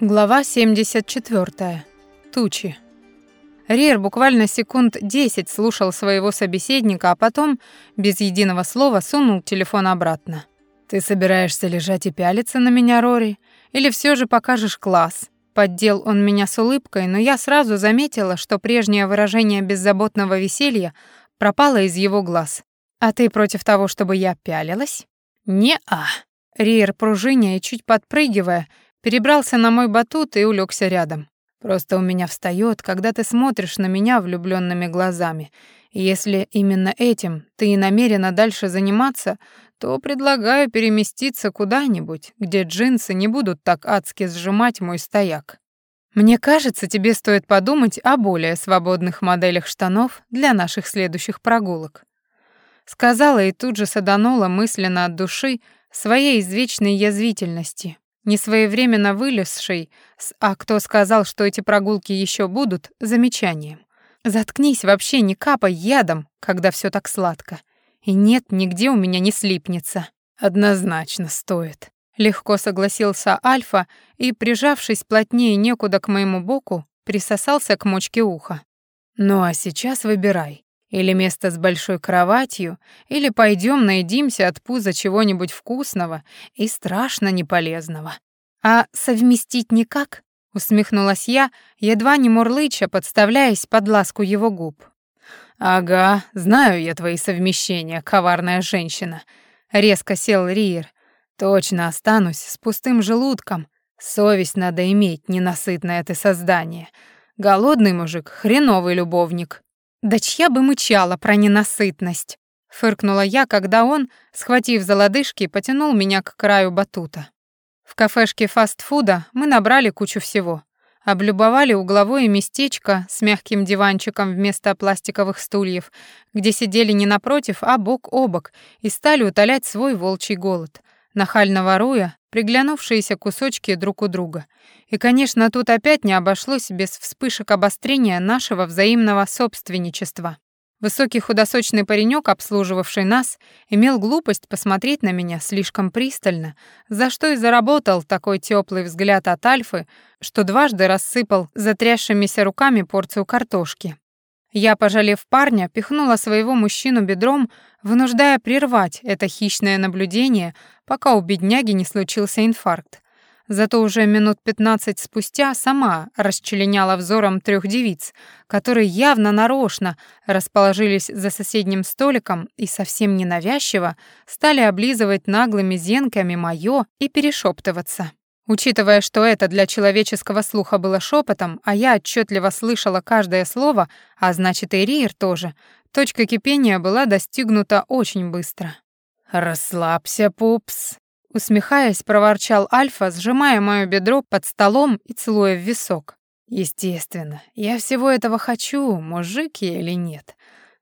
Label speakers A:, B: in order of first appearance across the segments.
A: Глава 74. Тучи. Риер буквально секунд 10 слушал своего собеседника, а потом, без единого слова, сунул телефон обратно. «Ты собираешься лежать и пялиться на меня, Рори? Или все же покажешь класс?» Поддел он меня с улыбкой, но я сразу заметила, что прежнее выражение беззаботного веселья пропало из его глаз. «А ты против того, чтобы я пялилась?» «Не-а». Риер, пружиня и чуть подпрыгивая, перебрался на мой батут и улегся рядом. Просто у меня встает, когда ты смотришь на меня влюбленными глазами. Если именно этим ты и намерена дальше заниматься, то предлагаю переместиться куда-нибудь, где джинсы не будут так адски сжимать мой стояк. Мне кажется, тебе стоит подумать о более свободных моделях штанов для наших следующих прогулок. Сказала и тут же саданула мысленно от души своей извечной язвительности, несвоевременно вылезшей с «а кто сказал, что эти прогулки еще будут» замечанием. Заткнись вообще, не капай ядом, когда все так сладко. И нет, нигде у меня не слипнется. Однозначно стоит. Легко согласился Альфа и, прижавшись плотнее некуда к моему боку, присосался к мочке уха. Ну а сейчас выбирай. Или место с большой кроватью, или пойдем наедимся от пуза чего-нибудь вкусного и страшно неполезного. А совместить никак? Усмехнулась я, едва не мурлыча, подставляясь под ласку его губ. «Ага, знаю я твои совмещения, коварная женщина», — резко сел Риер. «Точно останусь с пустым желудком. Совесть надо иметь, ненасытное ты создание. Голодный мужик — хреновый любовник». «Да чья бы мычала про ненасытность?» — фыркнула я, когда он, схватив за лодыжки, потянул меня к краю батута. В кафешке фастфуда мы набрали кучу всего. Облюбовали угловое местечко с мягким диванчиком вместо пластиковых стульев, где сидели не напротив, а бок о бок, и стали утолять свой волчий голод, нахально воруя приглянувшиеся кусочки друг у друга. И, конечно, тут опять не обошлось без вспышек обострения нашего взаимного собственничества. Высокий худосочный паренек, обслуживавший нас, имел глупость посмотреть на меня слишком пристально, за что и заработал такой теплый взгляд от Альфы, что дважды рассыпал затрясшимися руками порцию картошки. Я, пожалев парня, пихнула своего мужчину бедром, вынуждая прервать это хищное наблюдение, пока у бедняги не случился инфаркт. Зато уже минут пятнадцать спустя сама расчленяла взором трех девиц, которые явно нарочно расположились за соседним столиком и совсем ненавязчиво стали облизывать наглыми зенками моё и перешептываться. Учитывая, что это для человеческого слуха было шепотом, а я отчетливо слышала каждое слово, а значит и Риер тоже, точка кипения была достигнута очень быстро. «Расслабься, пупс», — усмехаясь, проворчал Альфа, сжимая моё бедро под столом и целуя в висок. «Естественно, я всего этого хочу, мужик я или нет.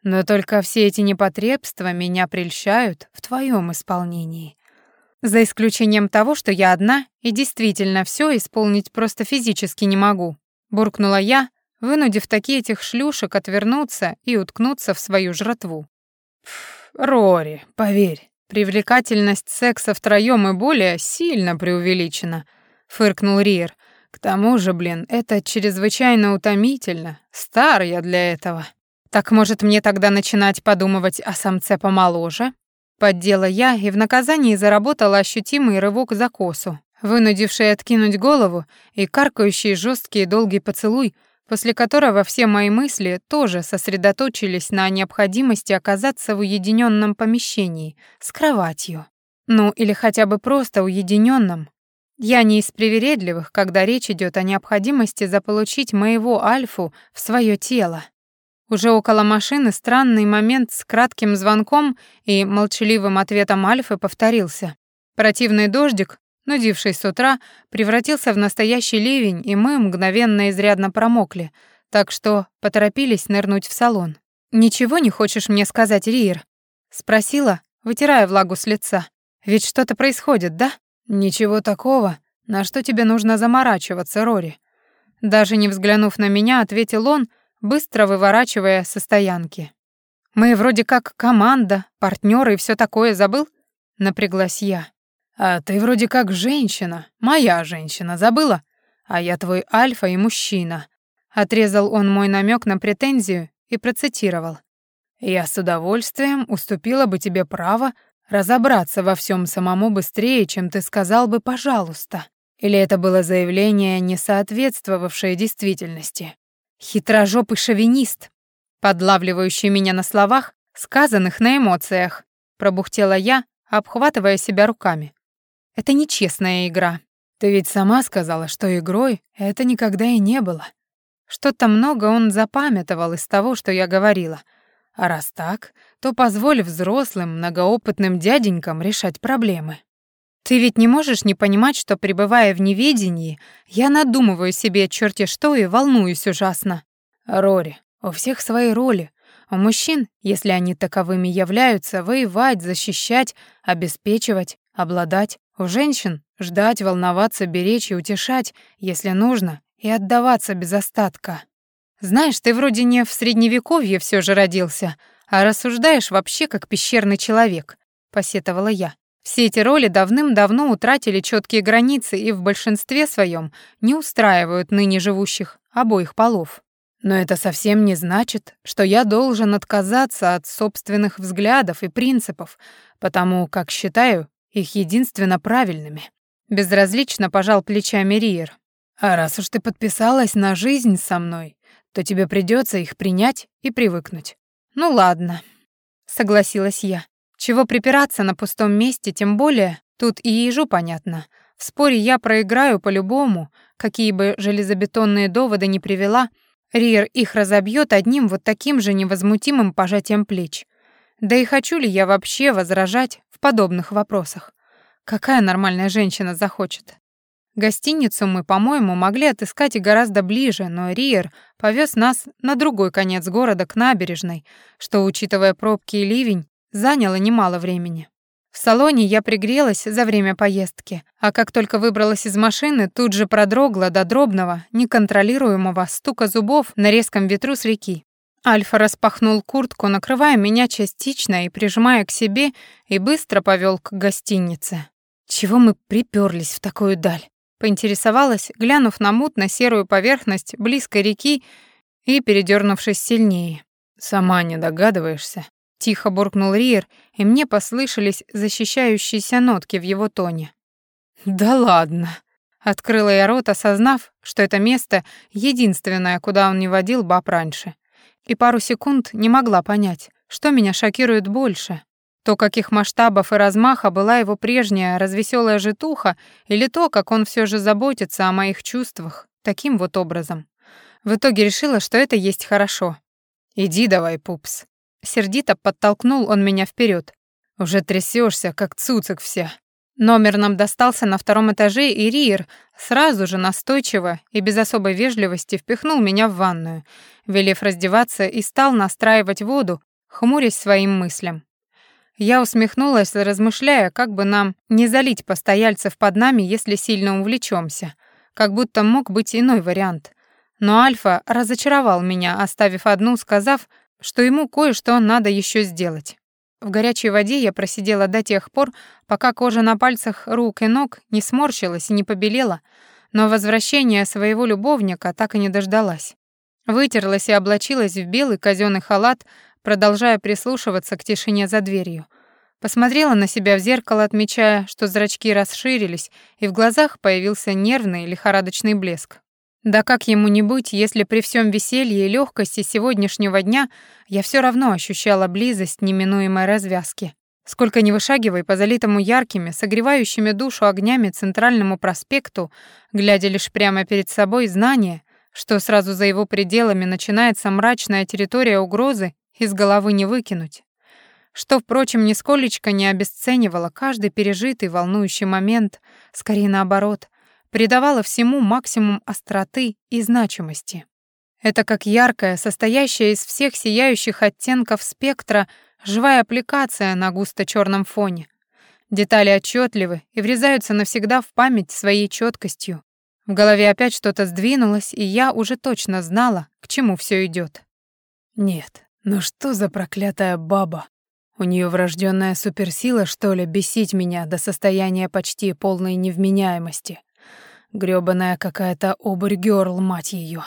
A: Но только все эти непотребства меня прельщают в твоем исполнении. За исключением того, что я одна и действительно все исполнить просто физически не могу, буркнула я, вынудив такие этих шлюшек отвернуться и уткнуться в свою жратву. Рори, поверь, привлекательность секса втроём и более сильно преувеличена, фыркнул Риер. К тому же, блин, это чрезвычайно утомительно. Стар я для этого. Так может мне тогда начинать подумывать о самце помоложе? Поддела я и в наказании заработала ощутимый рывок за косу, вынудивший откинуть голову и каркающий жесткий и долгий поцелуй, после которого все мои мысли тоже сосредоточились на необходимости оказаться в уединенном помещении с кроватью. Ну, или хотя бы просто уединенном. Я не из привередливых, когда речь идет о необходимости заполучить моего Альфу в свое тело. Уже около машины странный момент с кратким звонком и молчаливым ответом Альфы повторился. Противный дождик, нудивший с утра, превратился в настоящий ливень, и мы мгновенно изрядно промокли, так что поторопились нырнуть в салон. «Ничего не хочешь мне сказать, Риер?» — спросила, вытирая влагу с лица. «Ведь что-то происходит, да?» «Ничего такого. На что тебе нужно заморачиваться, Рори?» Даже не взглянув на меня, ответил он, быстро выворачивая со стоянки. «Мы вроде как команда, партнеры и все такое, забыл?» — напряглась я. «А ты вроде как женщина, моя женщина, забыла? а я твой альфа и мужчина. Отрезал он мой намек на претензию и процитировал. Я с удовольствием уступила бы тебе право разобраться во всем самому быстрее, чем ты сказал бы «пожалуйста». Или это было заявление, не соответствовавшее действительности? Хитрожопый шовинист, подлавливающий меня на словах, сказанных на эмоциях, пробухтела я, обхватывая себя руками. Это нечестная игра. Ты ведь сама сказала, что игрой это никогда и не было. Что-то много он запамятовал из того, что я говорила. А раз так, то позволь взрослым, многоопытным дяденькам решать проблемы. Ты ведь не можешь не понимать, что, пребывая в неведении, я надумываю себе черти что и волнуюсь ужасно. Рори, у всех свои роли. У мужчин, если они таковыми являются, воевать, защищать, обеспечивать, обладать. У женщин — ждать, волноваться, беречь и утешать, если нужно, и отдаваться без остатка. Знаешь, ты вроде не в средневековье все же родился, а рассуждаешь вообще как пещерный человек, посетовала я. Все эти роли давным-давно утратили четкие границы и в большинстве своем не устраивают ныне живущих обоих полов. Но это совсем не значит, что я должен отказаться от собственных взглядов и принципов, потому как считаю их единственно правильными. Безразлично пожал плечами Риер. А раз уж ты подписалась на жизнь со мной, то тебе придется их принять и привыкнуть. Ну ладно, согласилась я. Чего припираться на пустом месте, тем более тут и ежу понятно. В споре я проиграю по-любому, какие бы железобетонные доводы не привела, Риер их разобьет одним вот таким же невозмутимым пожатием плеч. Да и хочу ли я вообще возражать в подобных вопросах? Какая нормальная женщина захочет? Гостиницу мы, по-моему, могли отыскать и гораздо ближе, но Риер повез нас на другой конец города, к набережной, что, учитывая пробки и ливень, заняло немало времени. В салоне я пригрелась за время поездки, а как только выбралась из машины, тут же продрогла до дробного, неконтролируемого стука зубов на резком ветру с реки. Альфа распахнул куртку, накрывая меня частично и прижимая к себе, и быстро повел к гостинице. Чего мы приперлись в такую даль? Поинтересовалась, глянув на мутно-серую поверхность близкой реки и передернувшись сильнее. «Сама не догадываешься?» Тихо буркнул Риер, и мне послышались защищающиеся нотки в его тоне. «Да ладно!» Открыла я рот, осознав, что это место единственное, куда он не водил баб раньше. И пару секунд не могла понять, что меня шокирует больше то, каких масштабов и размаха была его прежняя развеселая житуха, или то, как он все же заботится о моих чувствах, таким вот образом. В итоге решила, что это есть хорошо. «Иди давай, пупс». Сердито подтолкнул он меня вперед. «Уже трясешься, как цуцик вся». Номер нам достался на втором этаже, и Риер сразу же настойчиво и без особой вежливости впихнул меня в ванную, велев раздеваться и стал настраивать воду, хмурясь своим мыслям. Я усмехнулась, размышляя, как бы нам не залить постояльцев под нами, если сильно увлечемся, как будто мог быть иной вариант. Но Альфа разочаровал меня, оставив одну, сказав, что ему кое-что надо еще сделать. В горячей воде я просидела до тех пор, пока кожа на пальцах рук и ног не сморщилась и не побелела, но возвращения своего любовника так и не дождалась. Вытерлась и облачилась в белый казенный халат, продолжая прислушиваться к тишине за дверью. Посмотрела на себя в зеркало, отмечая, что зрачки расширились, и в глазах появился нервный лихорадочный блеск. Да как ему не быть, если при всем веселье и легкости сегодняшнего дня я все равно ощущала близость неминуемой развязки. Сколько ни вышагивай по залитому яркими, согревающими душу огнями центральному проспекту, глядя лишь прямо перед собой знание, что сразу за его пределами начинается мрачная территория угрозы, из головы не выкинуть. Что, впрочем, нисколечко не обесценивало каждый пережитый волнующий момент, скорее наоборот, придавало всему максимум остроты и значимости. Это как яркая, состоящая из всех сияющих оттенков спектра, живая аппликация на густо черном фоне. Детали отчетливы и врезаются навсегда в память своей четкостью. В голове опять что-то сдвинулось, и я уже точно знала, к чему все идет. Нет, ну что за проклятая баба? У нее врожденная суперсила, что ли, бесить меня до состояния почти полной невменяемости. Грёбаная какая-то обурь-гёрл, мать её.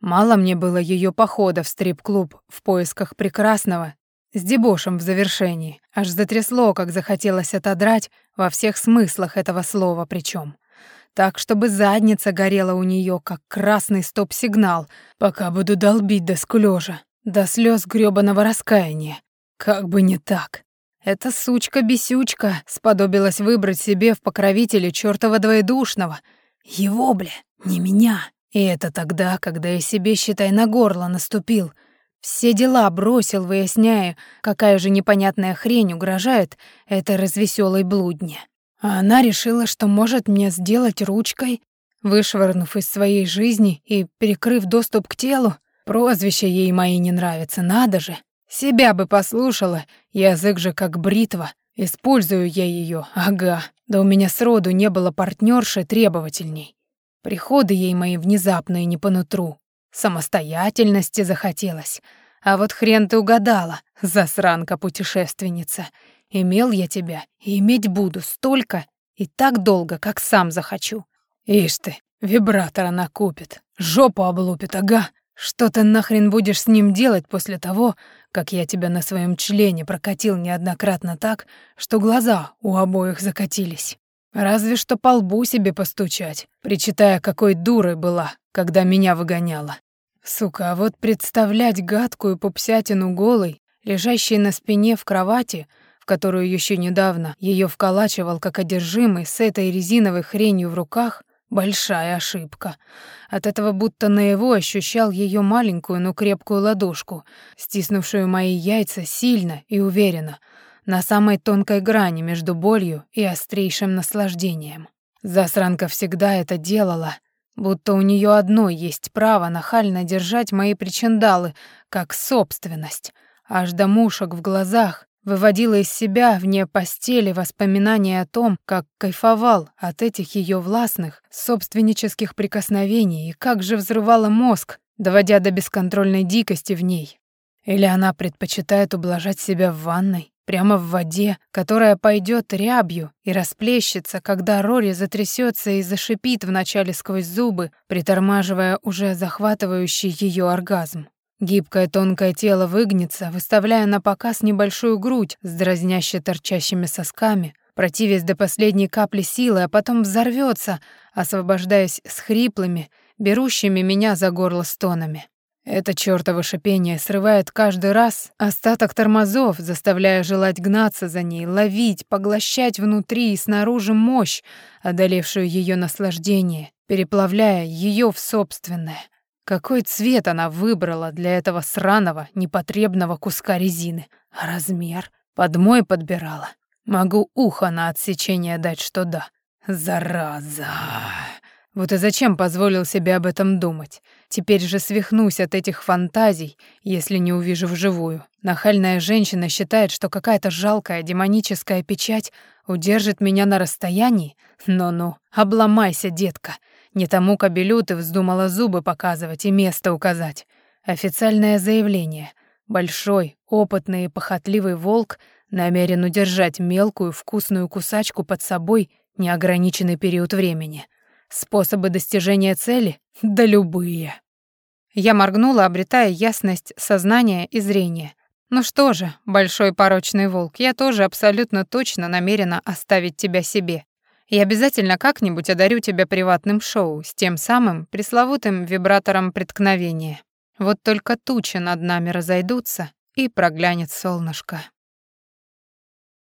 A: Мало мне было её похода в стрип-клуб в поисках прекрасного, с дебошем в завершении. Аж затрясло, как захотелось отодрать во всех смыслах этого слова причём. Так, чтобы задница горела у неё, как красный стоп-сигнал, пока буду долбить до скулёжа, до слёз грёбаного раскаяния. Как бы не так. Эта сучка-бесючка сподобилась выбрать себе в покровителе чёртова двоедушного. Его, бля, не меня. И это тогда, когда я себе, считай, на горло наступил. Все дела бросил, выясняя, какая же непонятная хрень угрожает этой развеселой блудне. А она решила, что может мне сделать ручкой, вышвырнув из своей жизни и перекрыв доступ к телу. Прозвище ей мои не нравится, надо же. Себя бы послушала, язык же как бритва. Использую я ее, ага. Да у меня сроду не было партнерши требовательней. Приходы ей мои внезапные не по нутру. Самостоятельности захотелось. А вот хрен ты угадала, засранка-путешественница. Имел я тебя и иметь буду столько и так долго, как сам захочу. Ишь ты, вибратор она купит, жопу облупит, ага. Что ты нахрен будешь с ним делать после того, как я тебя на своем члене прокатил неоднократно так, что глаза у обоих закатились? Разве что по лбу себе постучать, причитая, какой дурой была, когда меня выгоняла. Сука, а вот представлять гадкую пупсятину голой, лежащей на спине в кровати, в которую еще недавно ее вколачивал как одержимый с этой резиновой хренью в руках, Большая ошибка. От этого будто наяву ощущал ее маленькую, но крепкую ладошку, стиснувшую мои яйца сильно и уверенно, на самой тонкой грани между болью и острейшим наслаждением. Засранка всегда это делала, будто у нее одной есть право нахально держать мои причиндалы как собственность, аж до мушек в глазах, выводила из себя вне постели воспоминания о том, как кайфовал от этих ее властных, собственнических прикосновений и как же взрывала мозг, доводя до бесконтрольной дикости в ней. Или она предпочитает ублажать себя в ванной, прямо в воде, которая пойдет рябью и расплещется, когда Рори затрясется и зашипит вначале сквозь зубы, притормаживая уже захватывающий ее оргазм. Гибкое тонкое тело выгнется, выставляя на показ небольшую грудь с дразняще торчащими сосками, противясь до последней капли силы, а потом взорвется, освобождаясь с хриплыми, берущими меня за горло стонами. Это чёртово шипение срывает каждый раз остаток тормозов, заставляя желать гнаться за ней, ловить, поглощать внутри и снаружи мощь, одолевшую её наслаждение, переплавляя её в собственное — какой цвет она выбрала для этого сраного, непотребного куска резины? Размер? Под мой подбирала. Могу ухо на отсечение дать, что да. Зараза. Вот и зачем позволил себе об этом думать? Теперь же свихнусь от этих фантазий, если не увижу вживую. Нахальная женщина считает, что какая-то жалкая демоническая печать удержит меня на расстоянии? Ну-ну, обломайся, детка. Не тому кобелю ты вздумала зубы показывать и место указать. Официальное заявление. Большой, опытный и похотливый волк намерен удержать мелкую вкусную кусачку под собой неограниченный период времени. Способы достижения цели? Да любые. Я моргнула, обретая ясность сознания и зрения. Ну что же, большой порочный волк, я тоже абсолютно точно намерена оставить тебя себе. И обязательно как-нибудь одарю тебя приватным шоу с тем самым пресловутым вибратором преткновения. Вот только тучи над нами разойдутся, и проглянет солнышко.